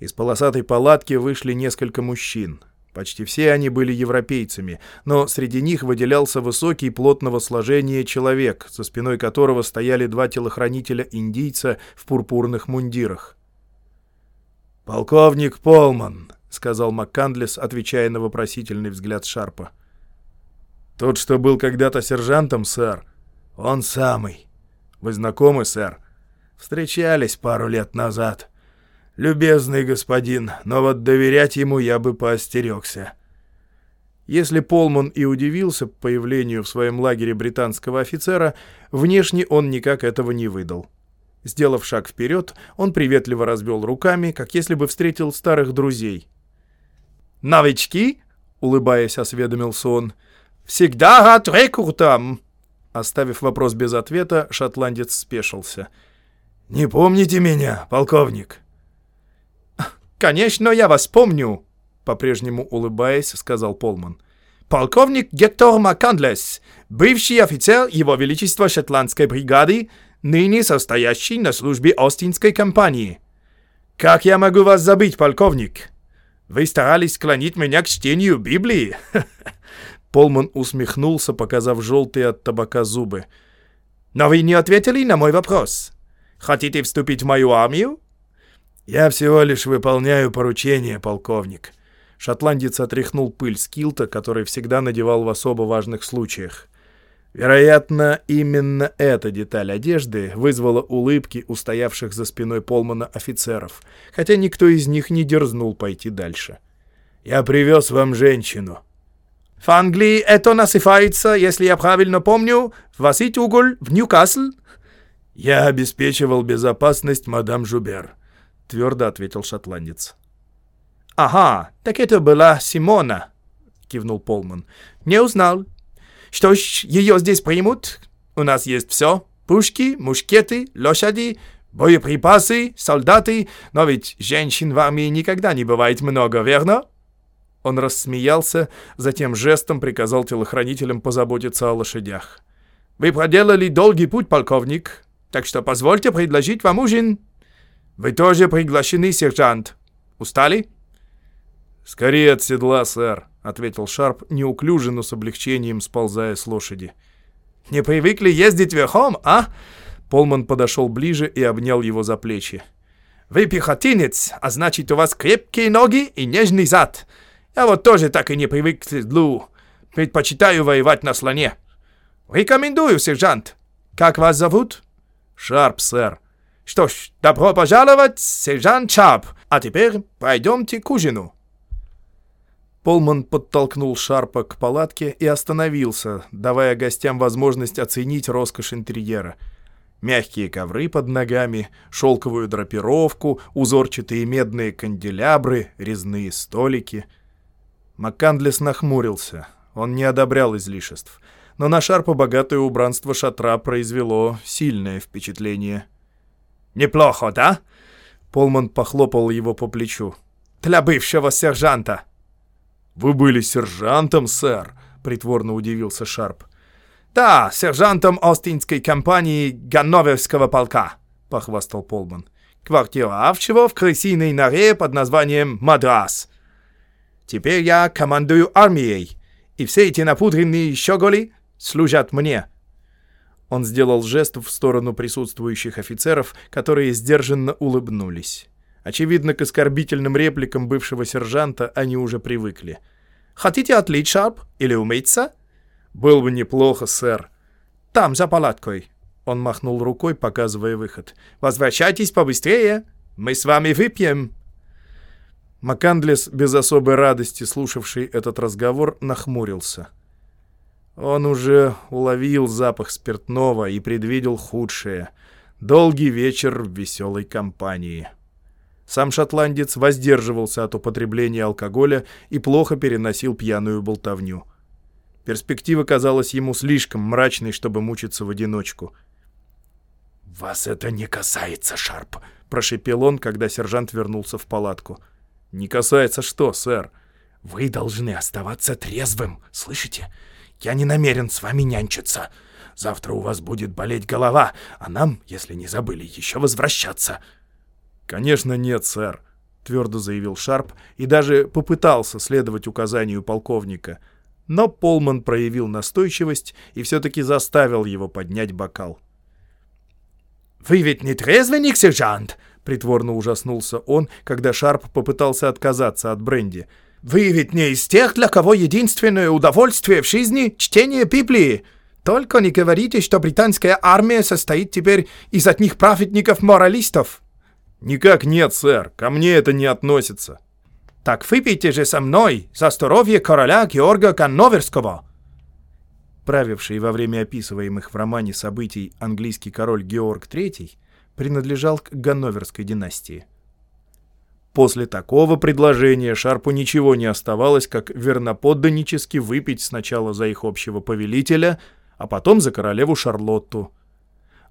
Speaker 1: Из полосатой палатки вышли несколько мужчин — Почти все они были европейцами, но среди них выделялся высокий плотного сложения человек, за спиной которого стояли два телохранителя-индийца в пурпурных мундирах.
Speaker 2: «Полковник Полман», — сказал МакКандлес, отвечая на вопросительный взгляд Шарпа.
Speaker 3: «Тот, что был когда-то сержантом, сэр?»
Speaker 2: «Он самый».
Speaker 3: «Вы знакомы, сэр?»
Speaker 2: «Встречались пару лет назад». «Любезный господин, но вот доверять ему я бы поостерегся».
Speaker 1: Если Полман и удивился появлению в своем лагере британского офицера, внешне он никак этого не выдал. Сделав шаг вперед, он приветливо развел руками, как если бы встретил старых друзей.
Speaker 4: «Новички?» — улыбаясь, осведомился он. «Всегда рад рекрутам!»
Speaker 1: Оставив вопрос без ответа, шотландец спешился.
Speaker 2: «Не помните меня, полковник?»
Speaker 4: «Конечно, я вас помню», — по-прежнему улыбаясь, сказал Полман. «Полковник Гектор Маккандлес, бывший офицер Его Величества Шотландской бригады, ныне состоящий на службе Остинской компании. Как я могу вас забыть, полковник? Вы старались склонить меня к чтению Библии?»
Speaker 1: Полман усмехнулся, показав желтые от табака зубы.
Speaker 4: «Но вы не ответили на мой вопрос. Хотите вступить в мою армию?»
Speaker 2: «Я всего лишь выполняю поручение, полковник».
Speaker 1: Шотландец отряхнул пыль с килта, который всегда надевал в особо важных случаях. Вероятно, именно эта деталь одежды вызвала улыбки у стоявших за спиной Полмана офицеров, хотя никто из них не дерзнул пойти дальше.
Speaker 2: «Я привез вам женщину».
Speaker 4: «В Англии это насыпается, если я правильно помню, в уголь в Ньюкасл?»
Speaker 2: «Я обеспечивал безопасность мадам Жубер».
Speaker 1: — твердо ответил шотландец.
Speaker 4: «Ага, так это была Симона», — кивнул Полман. «Не узнал. Что ж, ее здесь примут? У нас есть все. Пушки, мушкеты, лошади, боеприпасы, солдаты. Но ведь женщин в армии никогда не бывает много, верно?»
Speaker 1: Он рассмеялся, затем жестом приказал телохранителям позаботиться о лошадях.
Speaker 4: «Вы проделали долгий путь, полковник, так что позвольте предложить вам ужин». «Вы тоже приглашены, сержант. Устали?»
Speaker 3: «Скорее от седла, сэр», — ответил Шарп, неуклюже, но с облегчением сползая с лошади.
Speaker 4: «Не привыкли ездить верхом, а?»
Speaker 1: Полман подошел ближе и обнял его за плечи.
Speaker 4: «Вы пехотинец, а значит, у вас крепкие ноги и нежный зад. Я вот тоже так и не привык к седлу. Предпочитаю воевать на слоне. Рекомендую, сержант. Как вас зовут?»
Speaker 3: «Шарп, сэр».
Speaker 4: Что ж, добро пожаловать, сержант Чап. А теперь пойдемте к ужину.
Speaker 1: Полман подтолкнул Шарпа к палатке и остановился, давая гостям возможность оценить роскошь интерьера. Мягкие ковры под ногами, шелковую драпировку, узорчатые медные канделябры, резные столики. Маккандлес нахмурился. Он не одобрял излишеств. Но на Шарпа богатое убранство шатра произвело сильное впечатление —
Speaker 4: «Неплохо, да?»
Speaker 1: Полман похлопал его по плечу.
Speaker 4: «Для бывшего сержанта!»
Speaker 3: «Вы были сержантом, сэр?» — притворно удивился Шарп.
Speaker 4: «Да, сержантом Остинской компании Ганноверского полка», — похвастал Полман. «Квартировавшего в крысиной норе под названием Мадрас. Теперь я командую армией, и все эти напудренные щеголи служат мне».
Speaker 1: Он сделал жест в сторону присутствующих офицеров, которые сдержанно улыбнулись. Очевидно, к оскорбительным репликам бывшего сержанта они уже привыкли.
Speaker 4: «Хотите отлить, Шарп? Или умыться?»
Speaker 3: «Было бы неплохо, сэр».
Speaker 4: «Там, за палаткой».
Speaker 1: Он махнул рукой, показывая выход.
Speaker 4: «Возвращайтесь побыстрее. Мы с вами выпьем».
Speaker 1: Макандлес, без особой радости слушавший этот разговор, нахмурился. Он уже уловил запах спиртного и предвидел худшее. Долгий вечер в веселой компании. Сам шотландец воздерживался от употребления алкоголя и плохо переносил пьяную болтовню. Перспектива казалась ему слишком мрачной, чтобы мучиться в одиночку.
Speaker 2: «Вас это не касается, Шарп», —
Speaker 1: прошепел он, когда сержант вернулся в палатку. «Не касается что, сэр?»
Speaker 2: «Вы должны оставаться трезвым, слышите? Я не намерен с вами нянчиться. Завтра у вас будет болеть голова, а нам, если не забыли, еще возвращаться».
Speaker 1: «Конечно нет, сэр», — твердо заявил Шарп и даже попытался следовать указанию полковника. Но Полман проявил настойчивость и все-таки заставил его поднять бокал.
Speaker 2: «Вы ведь не трезвенник, сержант?»
Speaker 1: — притворно ужаснулся он, когда Шарп попытался отказаться от бренди.
Speaker 2: «Вы ведь не из тех, для кого единственное удовольствие в жизни — чтение Библии. Только не говорите, что британская армия состоит теперь из одних праведников-моралистов».
Speaker 1: «Никак нет, сэр. Ко мне это не относится».
Speaker 2: «Так выпейте же со мной за здоровье короля Георга Ганноверского!»
Speaker 1: Правивший во время описываемых в романе событий английский король Георг III принадлежал к Ганноверской династии. После такого предложения Шарпу ничего не оставалось, как верноподданнически выпить сначала за их общего повелителя, а потом за королеву Шарлотту –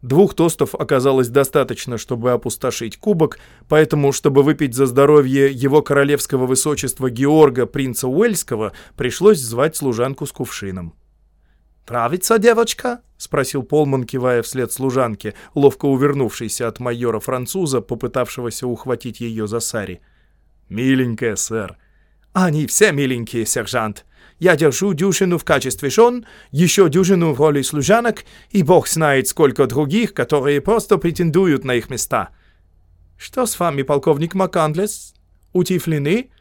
Speaker 1: Двух тостов оказалось достаточно, чтобы опустошить кубок, поэтому, чтобы выпить за здоровье его королевского высочества Георга, принца Уэльского, пришлось звать служанку с кувшином.
Speaker 2: «Нравится девочка?»
Speaker 1: — спросил Полман, кивая вслед служанке, ловко увернувшейся от майора-француза, попытавшегося ухватить ее за сари.
Speaker 2: «Миленькая, сэр».
Speaker 1: «Они все миленькие, сержант. Я держу дюжину в качестве жен, еще дюжину в роли служанок, и бог знает, сколько других, которые просто претендуют на их места. Что с вами, полковник Макандлес? Утифлены?»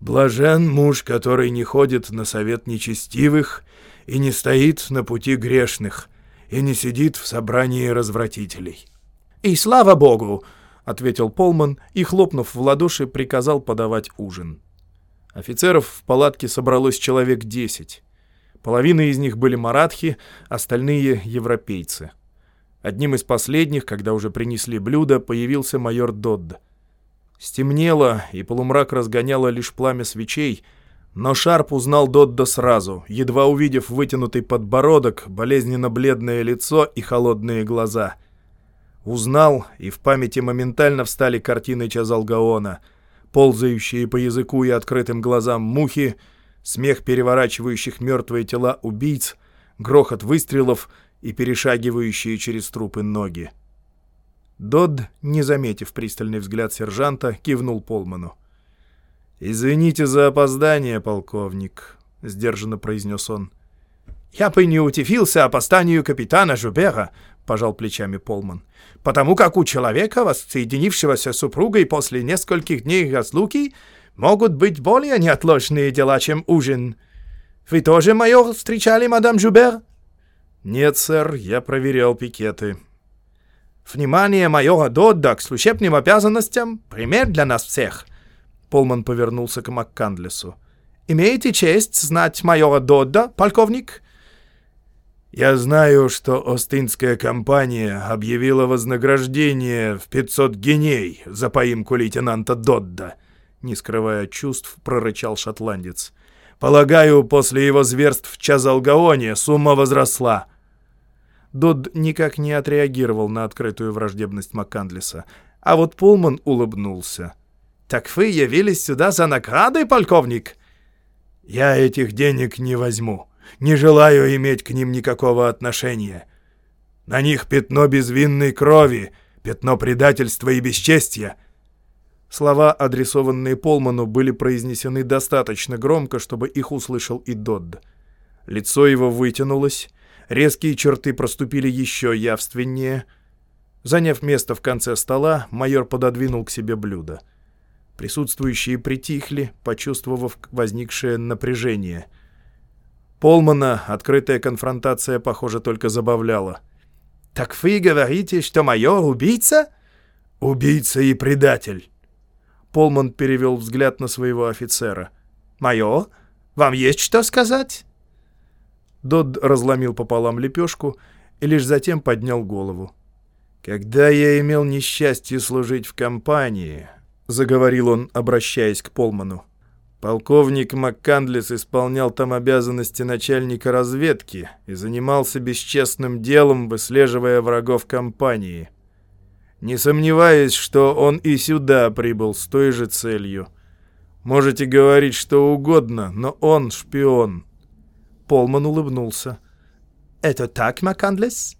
Speaker 2: «Блажен муж, который не ходит на совет нечестивых и не стоит на пути грешных, и не сидит в собрании развратителей».
Speaker 1: «И слава богу!» — ответил Полман и, хлопнув в ладоши, приказал подавать ужин. Офицеров в палатке собралось человек десять. Половина из них были маратхи, остальные — европейцы. Одним из последних, когда уже принесли блюдо, появился майор Додд. Стемнело, и полумрак разгоняло лишь пламя свечей, но Шарп узнал Додда сразу, едва увидев вытянутый подбородок, болезненно бледное лицо и холодные глаза. Узнал, и в памяти моментально встали картины Чазалгаона — ползающие по языку и открытым глазам мухи, смех переворачивающих мертвые тела убийц, грохот выстрелов и перешагивающие через трупы ноги. Додд, не заметив пристальный взгляд сержанта, кивнул Полману. «Извините за опоздание, полковник», — сдержанно произнес он.
Speaker 2: «Я бы не удивился опозданию капитана Жубера», — пожал плечами Полман. «Потому как у человека, воссоединившегося с супругой после нескольких дней разлуки, могут быть более неотложные дела, чем ужин. Вы тоже, майор, встречали мадам Жубер?»
Speaker 1: «Нет, сэр, я проверял пикеты».
Speaker 2: «Внимание майора Додда к служебным обязанностям — пример для нас всех».
Speaker 1: Полман повернулся к МакКандлесу.
Speaker 2: «Имеете честь знать майора Додда, полковник?»
Speaker 3: Я знаю, что Остинская компания объявила вознаграждение в 500 геней за поимку лейтенанта Додда, не скрывая чувств, прорычал шотландец. Полагаю, после его зверств в Чазалгаоне сумма возросла.
Speaker 1: Додд никак не отреагировал на открытую враждебность Маккандлиса, а вот Пулман улыбнулся.
Speaker 2: «Так вы явились сюда за наградой, полковник?»
Speaker 3: «Я этих денег не возьму», не желаю иметь к ним никакого отношения. На них пятно безвинной крови, пятно предательства и бесчестия.
Speaker 1: Слова, адресованные Полману, были произнесены достаточно громко, чтобы их услышал и Додд. Лицо его вытянулось, резкие черты проступили еще явственнее. Заняв место в конце стола, майор пододвинул к себе блюдо. Присутствующие притихли, почувствовав возникшее напряжение — Полмана открытая конфронтация, похоже, только забавляла.
Speaker 2: «Так вы говорите, что майор убийца?»
Speaker 3: «Убийца и предатель».
Speaker 1: Полман перевел взгляд на своего офицера.
Speaker 4: «Майор, вам есть что сказать?»
Speaker 1: Дод разломил пополам лепешку и лишь затем поднял голову. «Когда я имел несчастье служить в компании», — заговорил он, обращаясь к Полману, полковник МакКандлес исполнял там обязанности начальника разведки и занимался бесчестным делом, выслеживая врагов компании. Не сомневаюсь, что он и сюда прибыл с той же целью. Можете говорить что угодно, но он шпион».
Speaker 4: Полман улыбнулся. «Это так, Макандлес?»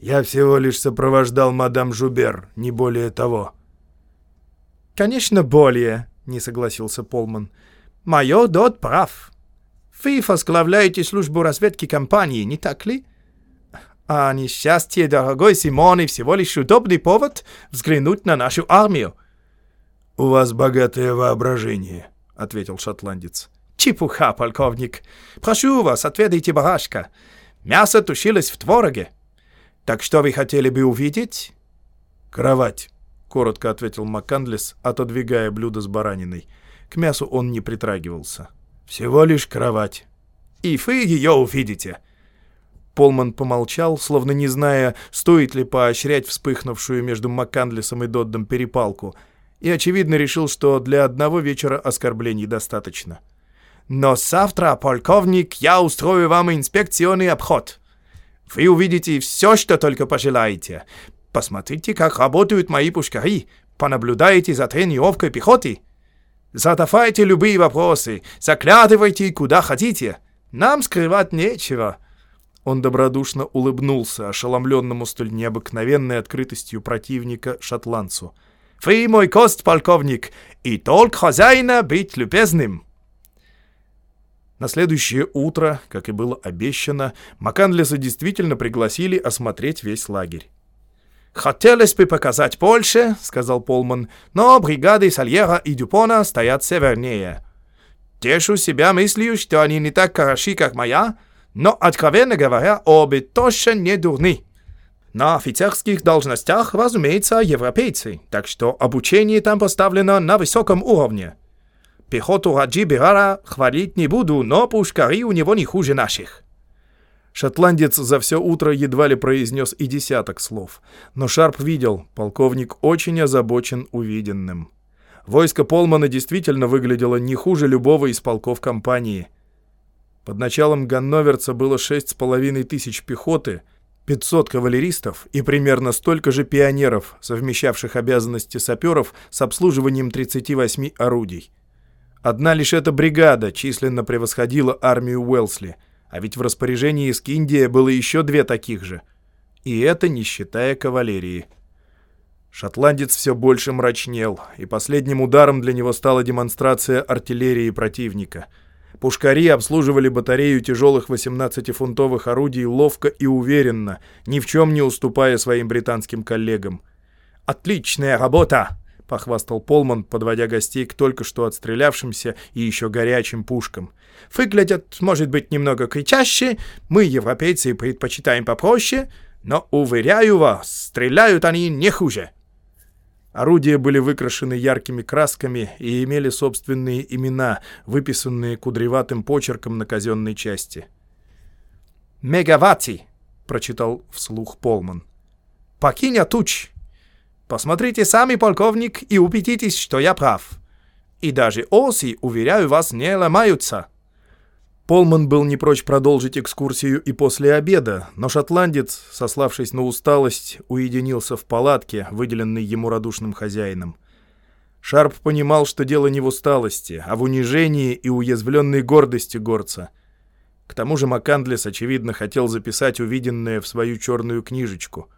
Speaker 3: «Я всего лишь сопровождал мадам Жубер, не более того».
Speaker 4: «Конечно, более», — не согласился Полман. «Майор Дот прав. Вы возглавляете службу разведки компании, не так ли?» А несчастье, дорогой Симоны, всего лишь удобный повод взглянуть на нашу армию.
Speaker 3: — У вас богатое воображение, — ответил шотландец.
Speaker 4: — Чепуха, полковник. Прошу вас, отведайте барашка. Мясо тушилось в твороге. Так что вы хотели бы увидеть?
Speaker 3: — Кровать, —
Speaker 1: коротко ответил МакКандлес, отодвигая блюдо с бараниной. К мясу он не притрагивался.
Speaker 3: — Всего лишь кровать.
Speaker 4: — И вы ее увидите.
Speaker 1: — Полман помолчал, словно не зная, стоит ли поощрять вспыхнувшую между Маккандлесом и Доддом перепалку, и, очевидно, решил, что для одного вечера оскорблений достаточно.
Speaker 4: «Но завтра, полковник, я устрою вам инспекционный обход. Вы увидите все, что только пожелаете. Посмотрите, как работают мои пушкари, понаблюдайте за тренировкой пехоты. Задавайте любые вопросы, заглядывайте куда хотите. Нам скрывать нечего».
Speaker 1: Он добродушно улыбнулся ошеломленному столь необыкновенной открытостью противника шотландцу.
Speaker 4: «Вы мой кост, полковник, и толк хозяина быть любезным!»
Speaker 1: На следующее утро, как и было обещано, Маканлеса действительно пригласили осмотреть весь лагерь.
Speaker 4: «Хотелось бы показать больше», — сказал Полман, «но бригады Сальера и Дюпона стоят севернее. Тешу себя мыслью, что они не так хороши, как моя, — но, откровенно говоря, обе точно не дурны. На офицерских должностях, разумеется, европейцы, так что обучение там поставлено на высоком уровне. Пехоту Раджи Бирара хвалить не буду, но пушкари у него не хуже наших.
Speaker 1: Шотландец за все утро едва ли произнес и десяток слов. Но Шарп видел, полковник очень озабочен увиденным. Войско Полмана действительно выглядело не хуже любого из полков компании — под началом ганноверца было шесть с половиной тысяч пехоты, 500 кавалеристов и примерно столько же пионеров, совмещавших обязанности саперов с обслуживанием 38 орудий. Одна лишь эта бригада численно превосходила армию Уэлсли, а ведь в распоряжении Скиндия было еще две таких же. И это не считая кавалерии. Шотландец все больше мрачнел, и последним ударом для него стала демонстрация артиллерии противника — Пушкари обслуживали батарею тяжелых 18-фунтовых орудий ловко и уверенно, ни в чем не уступая своим британским коллегам.
Speaker 4: «Отличная работа!»
Speaker 1: — похвастал Полман, подводя гостей к только что отстрелявшимся и еще горячим пушкам.
Speaker 4: «Выглядят, может быть, немного кричаще, мы, европейцы, предпочитаем попроще, но, уверяю вас, стреляют они не хуже!»
Speaker 1: Орудия были выкрашены яркими красками и имели собственные имена, выписанные кудреватым почерком на казенной части.
Speaker 4: «Мегаватти!» — прочитал вслух Полман. «Покинь туч! Посмотрите сами, полковник, и убедитесь, что я прав. И даже оси, уверяю вас, не ломаются!»
Speaker 1: Полман был не прочь продолжить экскурсию и после обеда, но шотландец, сославшись на усталость, уединился в палатке, выделенной ему радушным хозяином. Шарп понимал, что дело не в усталости, а в унижении и уязвленной гордости горца. К тому же Макандлес, очевидно, хотел записать увиденное в свою черную книжечку.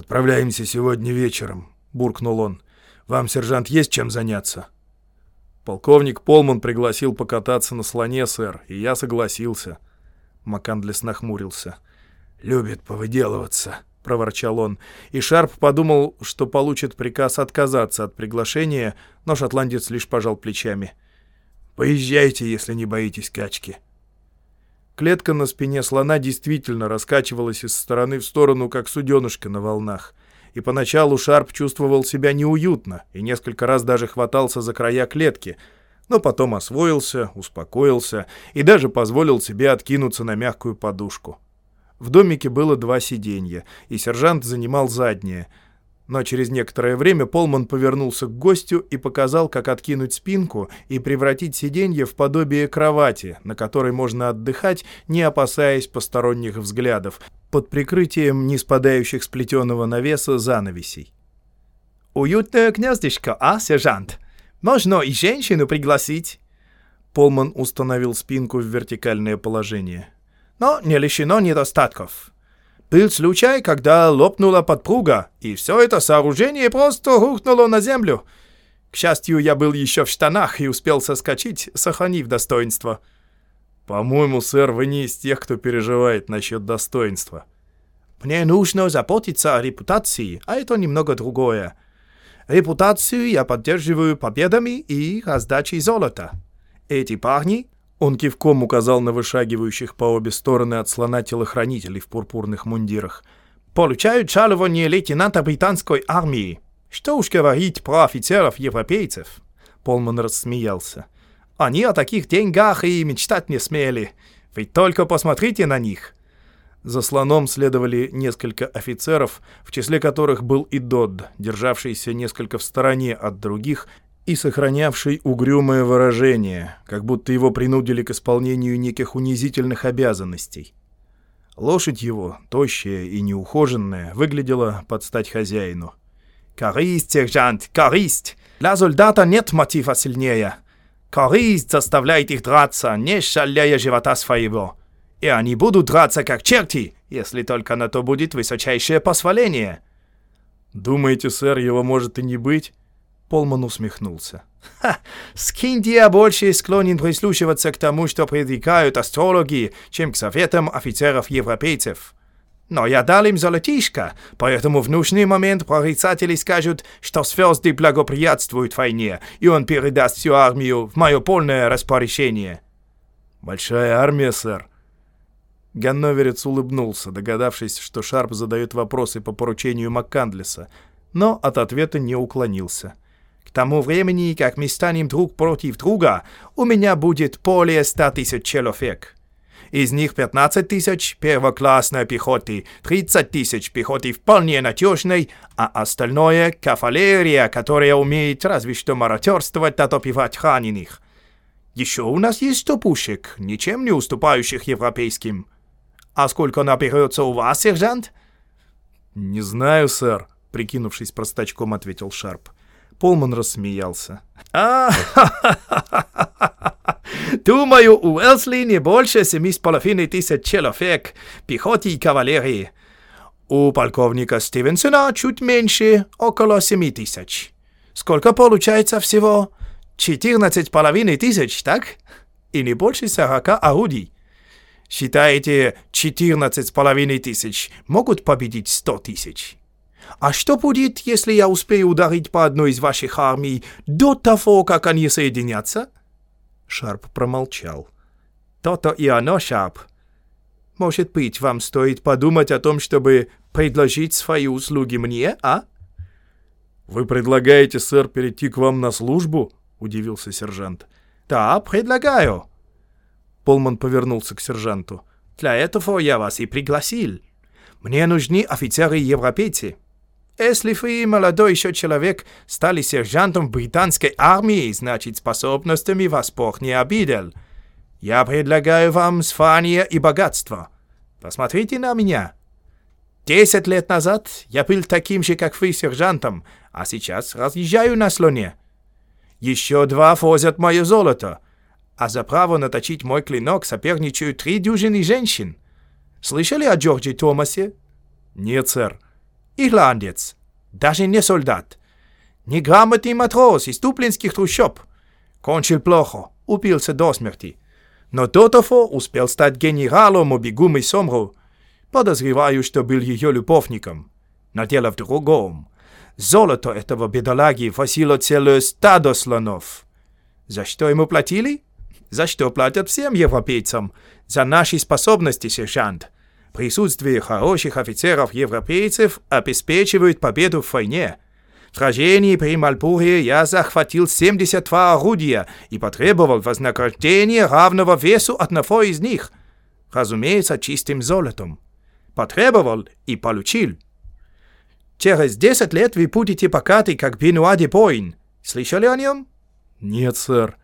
Speaker 3: «Отправляемся сегодня вечером», — буркнул он. «Вам, сержант, есть чем заняться?»
Speaker 1: Полковник Полман пригласил покататься на слоне, сэр, и я согласился. Макандлес нахмурился.
Speaker 3: «Любит повыделываться», — проворчал он,
Speaker 1: и Шарп подумал, что получит приказ отказаться от приглашения, но шотландец лишь пожал плечами.
Speaker 3: «Поезжайте, если не боитесь качки».
Speaker 1: Клетка на спине слона действительно раскачивалась из стороны в сторону, как суденышко на волнах. и поначалу Шарп чувствовал себя неуютно и несколько раз даже хватался за края клетки, но потом освоился, успокоился и даже позволил себе откинуться на мягкую подушку. В домике было два сиденья, и сержант занимал заднее — но через некоторое время Полман повернулся к гостю и показал, как откинуть спинку и превратить сиденье в подобие кровати, на которой можно отдыхать, не опасаясь посторонних взглядов, под прикрытием не спадающих с плетеного навеса занавесей.
Speaker 4: «Уютное гнездышко, а, сержант? Можно и женщину пригласить?»
Speaker 1: Полман установил спинку в вертикальное положение.
Speaker 4: «Но не лишено недостатков. Был случай, когда лопнула подпруга, и все это сооружение просто рухнуло на землю. К счастью, я был еще в штанах и успел соскочить, сохранив достоинство.
Speaker 1: По-моему, сэр, вы не из тех, кто переживает насчет достоинства.
Speaker 4: Мне нужно заботиться о репутации, а это немного другое. Репутацию я поддерживаю победами и раздачей золота. Эти парни
Speaker 1: он кивком указал на вышагивающих по обе стороны от слона телохранителей в пурпурных мундирах.
Speaker 4: «Получают жалование лейтенанта британской армии. Что уж говорить про офицеров-европейцев?» Полман рассмеялся. «Они о таких деньгах и мечтать не смели. Вы только посмотрите на них!»
Speaker 1: За слоном следовали несколько офицеров, в числе которых был и Додд, державшийся несколько в стороне от других и сохранявший угрюмое выражение, как будто его принудили к исполнению неких унизительных обязанностей. Лошадь его, тощая и неухоженная, выглядела под стать хозяину.
Speaker 4: «Користь, сержант, користь! Для солдата нет мотива сильнее. Користь заставляет их драться, не шаляя живота своего. И они будут драться как черти, если только на то будет высочайшее позволение».
Speaker 1: «Думаете, сэр, его может и не быть?»
Speaker 4: Полман усмехнулся. «Ха! Скиндия больше склонен прислушиваться к тому, что предрекают астрологи, чем к советам офицеров-европейцев. Но я дал им золотишко, поэтому в нужный момент прорицатели скажут, что звезды благоприятствуют войне, и он передаст всю армию в мое полное распоряжение».
Speaker 1: «Большая армия, сэр». Ганноверец улыбнулся, догадавшись, что Шарп задает вопросы по поручению Маккандлеса, но от ответа не уклонился.
Speaker 4: К тому времени, как мы станем друг против друга, у меня будет более ста тысяч человек. Из них 15 тысяч первоклассной пехоты, 30 тысяч пехоты вполне надежной, а остальное — кавалерия, которая умеет разве что маратерствовать да топивать раненых. Еще у нас есть 100 пушек, ничем не уступающих европейским. А сколько наберется у вас, сержант?
Speaker 1: — Не знаю, сэр, — прикинувшись простачком, ответил Шарп. Полман рассмеялся.
Speaker 4: а Думаю, у Уэлсли не больше семи с половиной тысяч человек, пехоты и кавалерии. У полковника Стивенсона чуть меньше, около семи тысяч. Сколько получается всего? Четырнадцать половиной тысяч, так? И не больше сорока орудий. Считаете, четырнадцать с половиной тысяч могут победить сто тысяч? А что будет, если я успею ударить по одной из ваших армий до того, как они соединятся?»
Speaker 1: Шарп промолчал.
Speaker 4: «То-то и оно, Шарп. Может быть, вам стоит подумать о том, чтобы предложить свои услуги мне, а?»
Speaker 1: «Вы предлагаете, сэр, перейти к вам на службу?» — удивился сержант.
Speaker 4: «Да, предлагаю».
Speaker 1: Полман повернулся к сержанту.
Speaker 4: «Для этого я вас и пригласил. Мне нужны офицеры-европейцы». Если вы, молодой еще человек, стали сержантом британской армии, значит, способностями вас Бог не обидел. Я предлагаю вам звание и богатство. Посмотрите на меня. Десять лет назад я был таким же, как вы, сержантом, а сейчас разъезжаю на слоне. Еще два возят мое золото, а за право наточить мой клинок соперничают три дюжины женщин. Слышали о Джорджи Томасе?
Speaker 1: Нет, сэр.
Speaker 4: Ирландец. Даже не солдат. Неграмотный матрос из туплинских трущоб. Кончил плохо, упился до смерти. Но до того успел стать генералом обегумой Сомру. Подозреваю, что был ее любовником. Но дело в другом. Золото этого бедолаги возило целое стадо слонов. За что ему платили? За что платят всем европейцам? За наши способности, сержант.
Speaker 3: Присутствие хороших офицеров-европейцев обеспечивает победу в войне. В сражении при Мальпуре я захватил 72 орудия и потребовал вознаграждения равного весу одного из них. Разумеется, чистым золотом. Потребовал и получил. Через 10 лет вы будете покаты, как Бенуа де Бойн. Слышали о нем?
Speaker 1: Нет, сэр.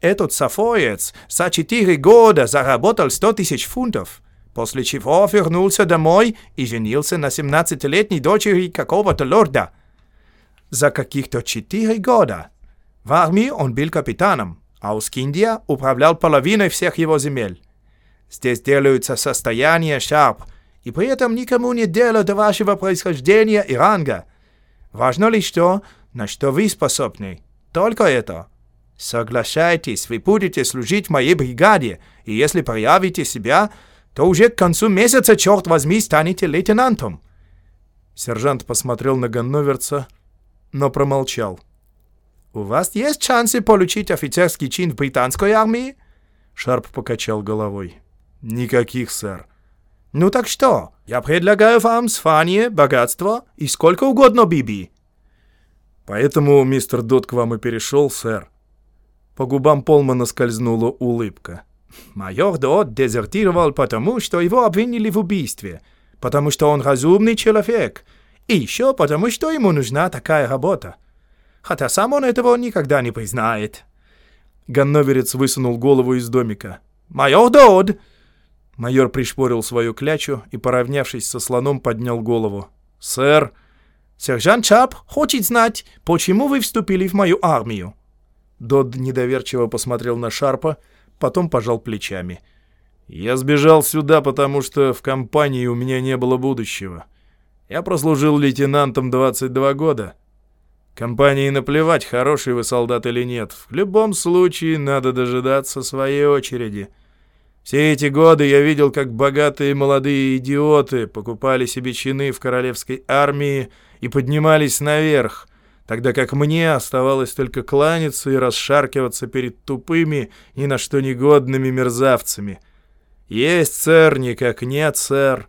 Speaker 3: Этот сафоец за 4 года заработал 100 тысяч фунтов после чего вернулся домой и женился на 17-летней дочери какого-то лорда. За каких-то четыре года. В армии он был капитаном, а у Скиндия управлял половиной всех его земель. Здесь делаются состояния шарп, и при этом никому не дело до вашего происхождения и ранга. Важно лишь то, на что вы способны. Только это. Соглашайтесь, вы будете служить в моей бригаде, и если проявите себя, то уже к концу месяца, черт возьми, станете лейтенантом.
Speaker 1: Сержант посмотрел на Ганноверца, но промолчал.
Speaker 3: «У вас есть шансы получить офицерский чин в британской армии?»
Speaker 1: Шарп покачал головой. «Никаких, сэр».
Speaker 3: «Ну так что? Я предлагаю вам звание, богатство и сколько угодно, Биби».
Speaker 1: «Поэтому мистер Дот к вам и перешел, сэр». По губам Полмана скользнула улыбка.
Speaker 3: Майор Дот дезертировал потому, что его обвинили в убийстве, потому что он разумный человек, и еще потому, что ему нужна такая работа. Хотя сам он этого никогда не признает.
Speaker 1: Ганноверец высунул голову из домика.
Speaker 3: «Майор Дод!»
Speaker 1: Майор пришпорил свою клячу и, поравнявшись со слоном, поднял голову. «Сэр!»
Speaker 3: «Сержант Чап хочет знать, почему вы вступили в мою армию?»
Speaker 1: Дод недоверчиво посмотрел на Шарпа, потом пожал плечами. «Я сбежал сюда, потому что в компании у меня не было будущего. Я прослужил лейтенантом 22 года. Компании наплевать, хороший вы солдат или нет. В любом случае надо дожидаться своей очереди. Все эти годы я видел, как богатые молодые идиоты покупали себе чины в королевской армии и поднимались наверх, тогда как мне оставалось только кланяться и расшаркиваться перед тупыми, ни на что негодными мерзавцами. Есть, сэр, никак нет, сэр.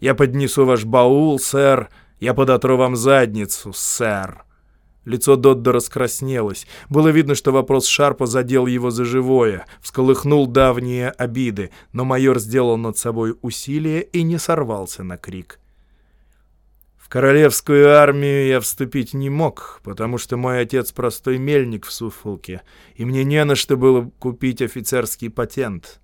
Speaker 1: Я поднесу ваш баул, сэр. Я подотру вам задницу, сэр. Лицо Додда раскраснелось. Было видно, что вопрос Шарпа задел его за живое, всколыхнул давние обиды, но майор сделал над собой усилие и не сорвался на крик. Королевскую армию я вступить не мог, потому что мой отец простой мельник в Суфолке, и мне не на что было купить офицерский патент.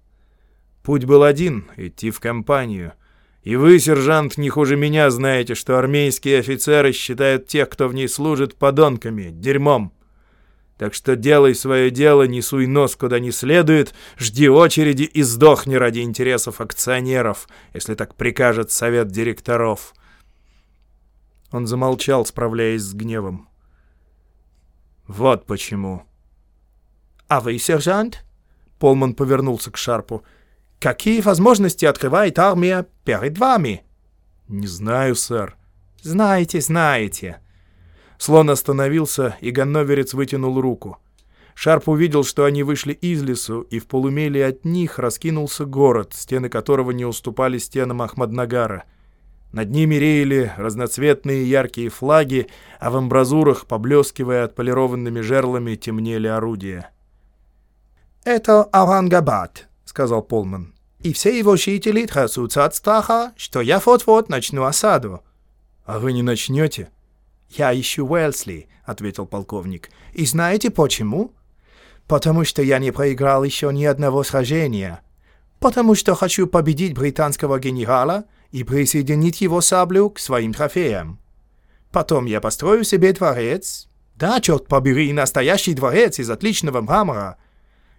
Speaker 1: Путь был один — идти в компанию. И вы, сержант, не хуже меня знаете, что армейские офицеры считают тех, кто в ней служит, подонками, дерьмом. Так что делай свое дело, не суй нос куда не следует, жди очереди и сдохни ради интересов акционеров, если так прикажет совет директоров». Он замолчал, справляясь с гневом. «Вот почему».
Speaker 3: «А вы, сержант?» Полман повернулся к Шарпу. «Какие возможности открывает армия перед вами?»
Speaker 1: «Не знаю, сэр».
Speaker 3: «Знаете, знаете».
Speaker 1: Слон остановился, и ганноверец вытянул руку. Шарп увидел, что они вышли из лесу, и в полумиле от них раскинулся город, стены которого не уступали стенам Ахмаднагара — над ними реяли разноцветные яркие флаги, а в амбразурах, поблескивая отполированными жерлами, темнели орудия.
Speaker 3: «Это Авангабад», — сказал Полман. «И все его жители трясутся от страха, что я вот-вот начну осаду».
Speaker 1: «А вы не начнете?»
Speaker 3: «Я ищу Уэлсли», — ответил полковник. «И знаете почему?» «Потому что я не проиграл еще ни одного сражения. Потому что хочу победить британского генерала и присоединить его саблю к своим трофеям. Потом я построю себе дворец. Да, черт побери, настоящий дворец из отличного мрамора.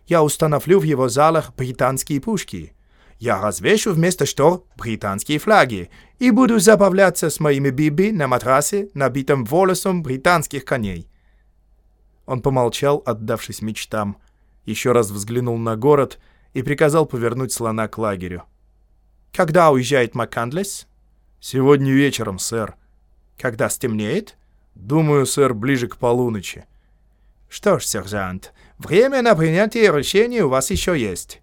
Speaker 3: Я установлю в его залах британские пушки. Я развешу вместо штор британские флаги и буду забавляться с моими биби на матрасе, набитом волосом британских коней.
Speaker 1: Он помолчал, отдавшись мечтам, еще раз взглянул на город и приказал повернуть слона к лагерю.
Speaker 3: «Когда уезжает МакКандлес?»
Speaker 1: «Сегодня вечером, сэр».
Speaker 3: «Когда стемнеет?»
Speaker 1: «Думаю, сэр, ближе к полуночи».
Speaker 3: «Что ж, сержант, время на принятие решения у вас еще есть.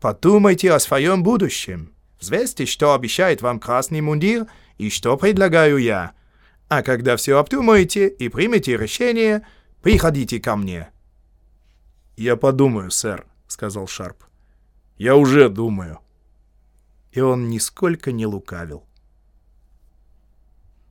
Speaker 3: Подумайте о своем будущем.
Speaker 1: Взвесьте, что обещает вам красный мундир и что предлагаю я. А когда все обдумаете и примете решение, приходите ко мне».
Speaker 2: «Я подумаю, сэр», — сказал Шарп. «Я уже думаю».
Speaker 1: И он нисколько не лукавил.